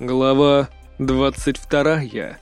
Глава двадцать вторая.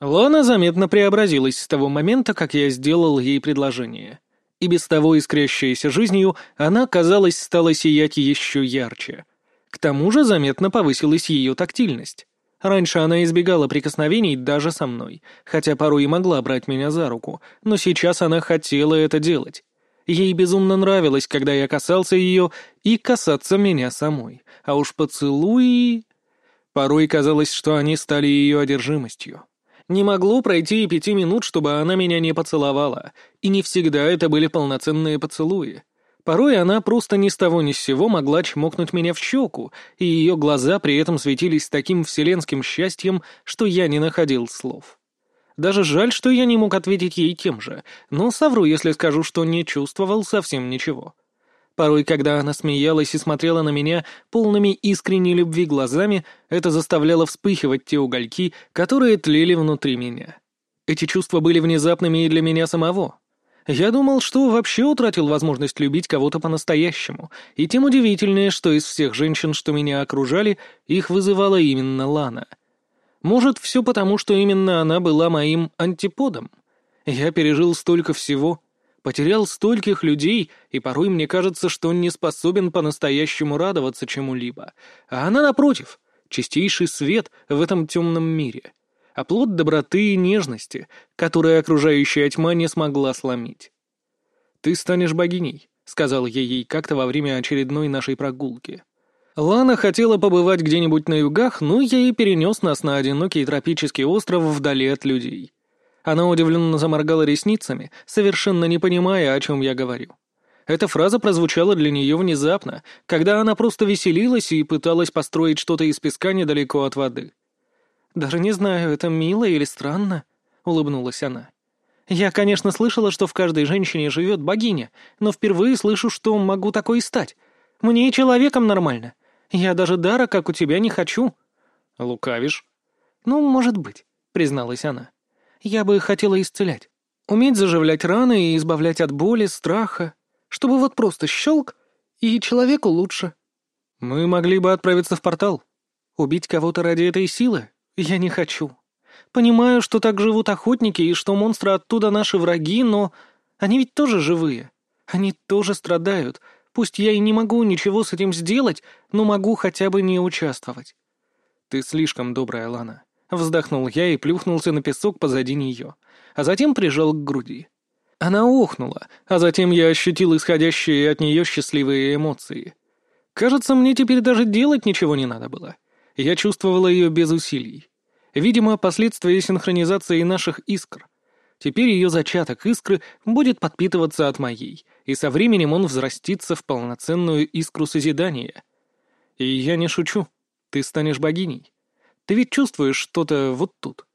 Лана заметно преобразилась с того момента, как я сделал ей предложение. И без того искрящаяся жизнью, она, казалось, стала сиять еще ярче. К тому же заметно повысилась ее тактильность. Раньше она избегала прикосновений даже со мной, хотя порой и могла брать меня за руку, но сейчас она хотела это делать. Ей безумно нравилось, когда я касался ее, и касаться меня самой. А уж поцелуи... Порой казалось, что они стали ее одержимостью. Не могло пройти и пяти минут, чтобы она меня не поцеловала, и не всегда это были полноценные поцелуи. Порой она просто ни с того ни с сего могла чмокнуть меня в щеку, и ее глаза при этом светились таким вселенским счастьем, что я не находил слов. Даже жаль, что я не мог ответить ей тем же, но совру, если скажу, что не чувствовал совсем ничего. Порой, когда она смеялась и смотрела на меня полными искренней любви глазами, это заставляло вспыхивать те угольки, которые тлели внутри меня. Эти чувства были внезапными и для меня самого. Я думал, что вообще утратил возможность любить кого-то по-настоящему, и тем удивительнее, что из всех женщин, что меня окружали, их вызывала именно Лана. Может, все потому, что именно она была моим антиподом. Я пережил столько всего, Потерял стольких людей, и порой мне кажется, что не способен по-настоящему радоваться чему-либо. А она, напротив, чистейший свет в этом темном мире. Оплот доброты и нежности, которые окружающая тьма не смогла сломить. «Ты станешь богиней», — сказал я ей как-то во время очередной нашей прогулки. Лана хотела побывать где-нибудь на югах, но я и перенес нас на одинокий тропический остров вдали от людей. Она удивленно заморгала ресницами, совершенно не понимая, о чем я говорю. Эта фраза прозвучала для нее внезапно, когда она просто веселилась и пыталась построить что-то из песка недалеко от воды. «Даже не знаю, это мило или странно», — улыбнулась она. «Я, конечно, слышала, что в каждой женщине живет богиня, но впервые слышу, что могу такой стать. Мне и человеком нормально. Я даже дара, как у тебя, не хочу». «Лукавишь?» «Ну, может быть», — призналась она. Я бы хотела исцелять. Уметь заживлять раны и избавлять от боли, страха. Чтобы вот просто щелк, и человеку лучше. Мы могли бы отправиться в портал. Убить кого-то ради этой силы? Я не хочу. Понимаю, что так живут охотники, и что монстры оттуда наши враги, но... Они ведь тоже живые. Они тоже страдают. Пусть я и не могу ничего с этим сделать, но могу хотя бы не участвовать. Ты слишком добрая, Лана. Вздохнул я и плюхнулся на песок позади нее, а затем прижал к груди. Она охнула, а затем я ощутил исходящие от нее счастливые эмоции. Кажется, мне теперь даже делать ничего не надо было. Я чувствовала ее без усилий. Видимо, последствия синхронизации наших искр. Теперь ее зачаток искры будет подпитываться от моей, и со временем он взрастится в полноценную искру созидания. И я не шучу. Ты станешь богиней. Ты ведь чувствуешь что-то вот тут?»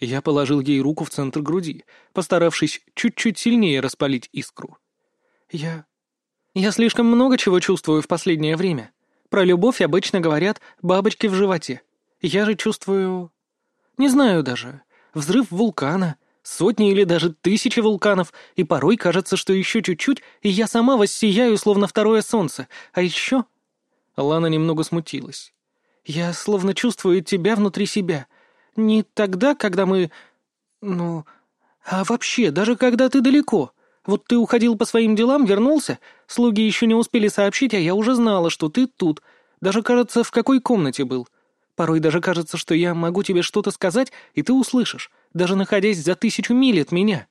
Я положил ей руку в центр груди, постаравшись чуть-чуть сильнее распалить искру. «Я... я слишком много чего чувствую в последнее время. Про любовь обычно говорят «бабочки в животе». Я же чувствую... не знаю даже. Взрыв вулкана, сотни или даже тысячи вулканов, и порой кажется, что еще чуть-чуть, и я сама воссияю, словно второе солнце. А еще...» Лана немного смутилась. Я словно чувствую тебя внутри себя. Не тогда, когда мы... Ну... А вообще, даже когда ты далеко. Вот ты уходил по своим делам, вернулся, слуги еще не успели сообщить, а я уже знала, что ты тут. Даже, кажется, в какой комнате был. Порой даже кажется, что я могу тебе что-то сказать, и ты услышишь, даже находясь за тысячу миль от меня».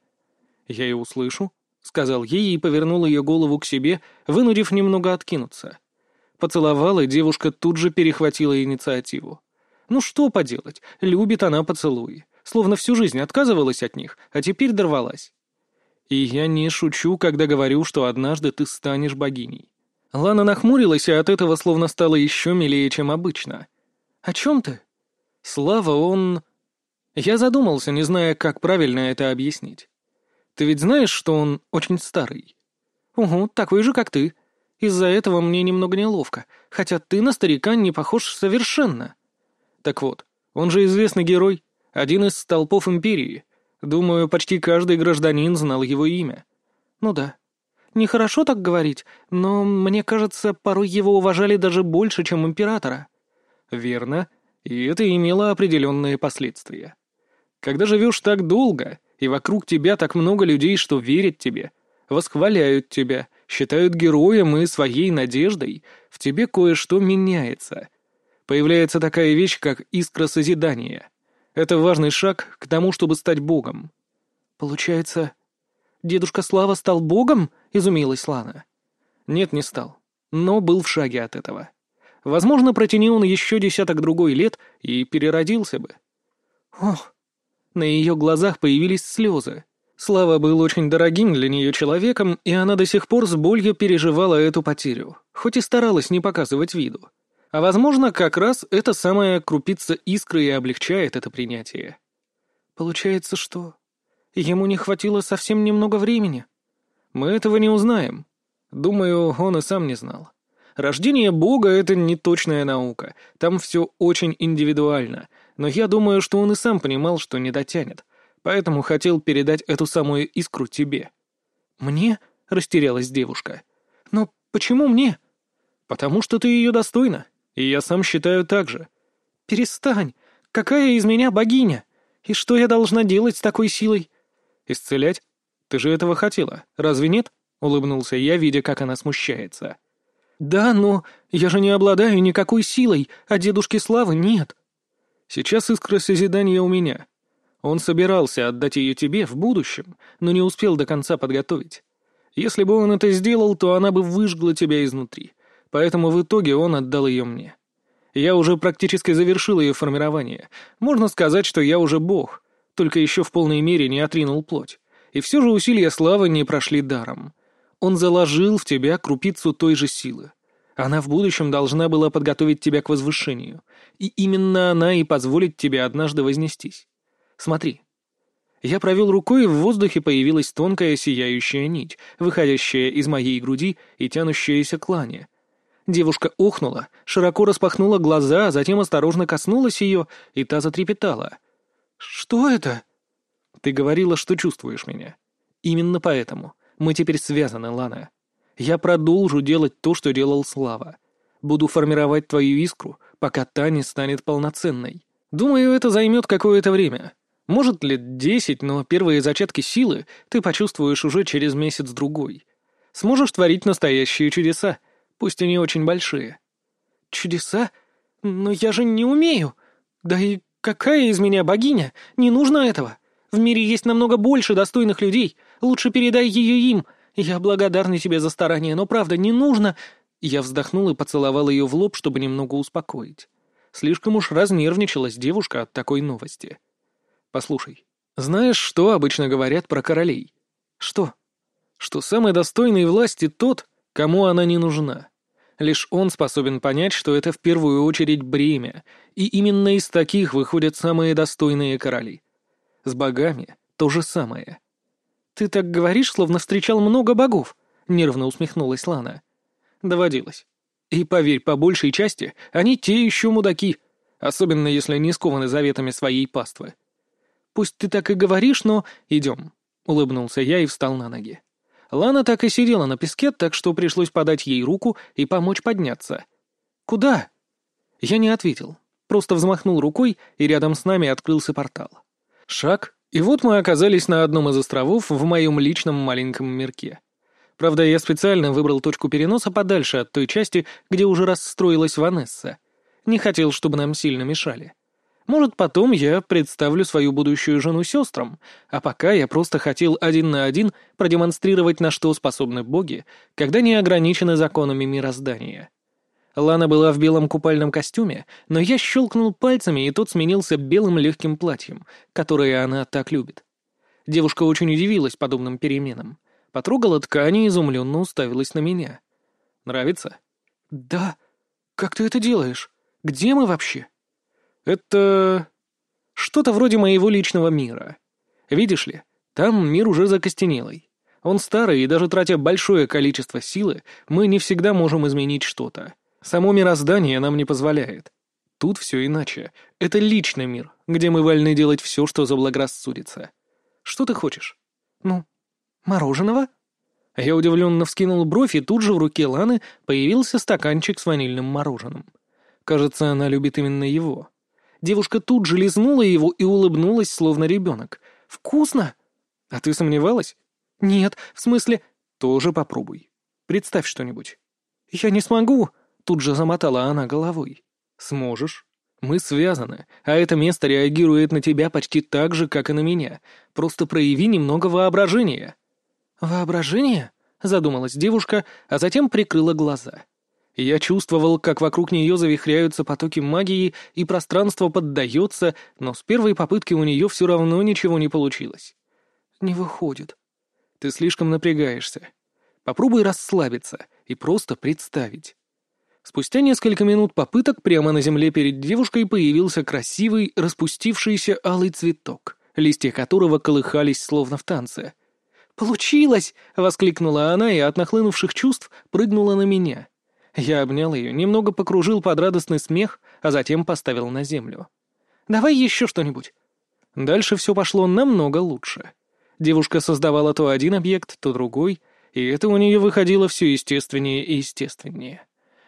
«Я и услышу», — сказал ей и повернул ее голову к себе, вынудив немного откинуться. Поцеловал, и девушка тут же перехватила инициативу. Ну что поделать, любит она поцелуи. Словно всю жизнь отказывалась от них, а теперь дорвалась. И я не шучу, когда говорю, что однажды ты станешь богиней. Лана нахмурилась, и от этого словно стало еще милее, чем обычно. «О чем ты?» «Слава, он...» Я задумался, не зная, как правильно это объяснить. «Ты ведь знаешь, что он очень старый?» «Угу, такой же, как ты», из-за этого мне немного неловко, хотя ты на старика не похож совершенно. Так вот, он же известный герой, один из столпов Империи. Думаю, почти каждый гражданин знал его имя. Ну да. Нехорошо так говорить, но, мне кажется, порой его уважали даже больше, чем императора». «Верно, и это имело определенные последствия. Когда живешь так долго, и вокруг тебя так много людей, что верят тебе, восхваляют тебя, считают героем и своей надеждой, в тебе кое-что меняется. Появляется такая вещь, как искра созидания. Это важный шаг к тому, чтобы стать богом. Получается, дедушка Слава стал богом? Изумилась Лана. Нет, не стал. Но был в шаге от этого. Возможно, протяни он еще десяток другой лет и переродился бы. Ох, на ее глазах появились слезы. Слава был очень дорогим для нее человеком, и она до сих пор с болью переживала эту потерю, хоть и старалась не показывать виду. А возможно, как раз эта самая крупица искры и облегчает это принятие. Получается, что ему не хватило совсем немного времени? Мы этого не узнаем. Думаю, он и сам не знал. Рождение Бога — это не точная наука, там все очень индивидуально, но я думаю, что он и сам понимал, что не дотянет, поэтому хотел передать эту самую искру тебе». «Мне?» — растерялась девушка. «Но почему мне?» «Потому что ты ее достойна, и я сам считаю так же». «Перестань! Какая из меня богиня? И что я должна делать с такой силой?» «Исцелять? Ты же этого хотела, разве нет?» — улыбнулся я, видя, как она смущается. «Да, но я же не обладаю никакой силой, а дедушки Славы нет». «Сейчас искра созидания у меня. Он собирался отдать ее тебе в будущем, но не успел до конца подготовить. Если бы он это сделал, то она бы выжгла тебя изнутри, поэтому в итоге он отдал ее мне. Я уже практически завершил ее формирование. Можно сказать, что я уже бог, только еще в полной мере не отринул плоть. И все же усилия славы не прошли даром. Он заложил в тебя крупицу той же силы. Она в будущем должна была подготовить тебя к возвышению, и именно она и позволит тебе однажды вознестись. Смотри. Я провел рукой, и в воздухе появилась тонкая сияющая нить, выходящая из моей груди и тянущаяся к лане. Девушка охнула, широко распахнула глаза, а затем осторожно коснулась ее, и та затрепетала. «Что это?» «Ты говорила, что чувствуешь меня. Именно поэтому. Мы теперь связаны, Лана. Я продолжу делать то, что делал Слава. Буду формировать твою искру, пока та не станет полноценной. Думаю, это займет какое-то время. Может, лет десять, но первые зачатки силы ты почувствуешь уже через месяц-другой. Сможешь творить настоящие чудеса, пусть и не очень большие. Чудеса? Но я же не умею. Да и какая из меня богиня? Не нужно этого. В мире есть намного больше достойных людей. Лучше передай ее им. Я благодарна тебе за старание, но правда, не нужно...» Я вздохнул и поцеловал ее в лоб, чтобы немного успокоить. Слишком уж разнервничалась девушка от такой новости. «Послушай, знаешь, что обычно говорят про королей?» «Что?» «Что самый достойный власти тот, кому она не нужна. Лишь он способен понять, что это в первую очередь бремя, и именно из таких выходят самые достойные короли. С богами то же самое. «Ты так говоришь, словно встречал много богов», — нервно усмехнулась Лана. «Доводилось. И поверь, по большей части, они те еще мудаки, особенно если не скованы заветами своей паствы». «Пусть ты так и говоришь, но идем», — улыбнулся я и встал на ноги. Лана так и сидела на песке, так что пришлось подать ей руку и помочь подняться. «Куда?» Я не ответил, просто взмахнул рукой, и рядом с нами открылся портал. Шаг, и вот мы оказались на одном из островов в моем личном маленьком мирке. Правда, я специально выбрал точку переноса подальше от той части, где уже расстроилась Ванесса. Не хотел, чтобы нам сильно мешали. Может, потом я представлю свою будущую жену сестрам, а пока я просто хотел один на один продемонстрировать, на что способны боги, когда не ограничены законами мироздания. Лана была в белом купальном костюме, но я щелкнул пальцами, и тот сменился белым легким платьем, которое она так любит. Девушка очень удивилась подобным переменам. Потрогала ткани и изумленно уставилась на меня. «Нравится?» «Да. Как ты это делаешь? Где мы вообще?» «Это... что-то вроде моего личного мира. Видишь ли, там мир уже закостенелый. Он старый, и даже тратя большое количество силы, мы не всегда можем изменить что-то. Само мироздание нам не позволяет. Тут все иначе. Это личный мир, где мы вольны делать все, что заблагорассудится. Что ты хочешь? Ну, мороженого? Я удивленно вскинул бровь, и тут же в руке Ланы появился стаканчик с ванильным мороженым. Кажется, она любит именно его. Девушка тут же лизнула его и улыбнулась, словно ребенок. «Вкусно!» «А ты сомневалась?» «Нет, в смысле...» «Тоже попробуй. Представь что-нибудь». «Я не смогу!» — тут же замотала она головой. «Сможешь. Мы связаны, а это место реагирует на тебя почти так же, как и на меня. Просто прояви немного воображения». «Воображение?» — задумалась девушка, а затем прикрыла глаза. Я чувствовал, как вокруг нее завихряются потоки магии, и пространство поддается, но с первой попытки у нее все равно ничего не получилось. «Не выходит». «Ты слишком напрягаешься. Попробуй расслабиться и просто представить». Спустя несколько минут попыток прямо на земле перед девушкой появился красивый, распустившийся алый цветок, листья которого колыхались словно в танце. «Получилось!» — воскликнула она и от нахлынувших чувств прыгнула на меня. Я обнял ее, немного покружил под радостный смех, а затем поставил на землю. «Давай еще что-нибудь». Дальше все пошло намного лучше. Девушка создавала то один объект, то другой, и это у нее выходило все естественнее и естественнее.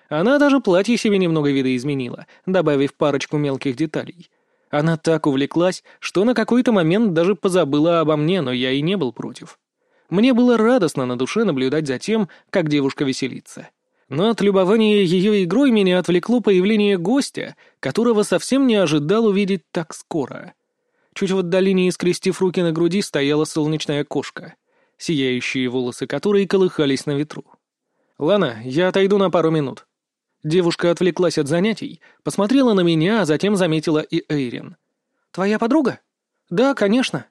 Она даже платье себе немного видоизменила, добавив парочку мелких деталей. Она так увлеклась, что на какой-то момент даже позабыла обо мне, но я и не был против. Мне было радостно на душе наблюдать за тем, как девушка веселится. Но от любования ее игрой меня отвлекло появление гостя, которого совсем не ожидал увидеть так скоро. Чуть в отдалении, скрестив руки на груди, стояла солнечная кошка, сияющие волосы которой колыхались на ветру. «Лана, я отойду на пару минут», Девушка отвлеклась от занятий, посмотрела на меня, а затем заметила и Эйрин. «Твоя подруга?» «Да, конечно».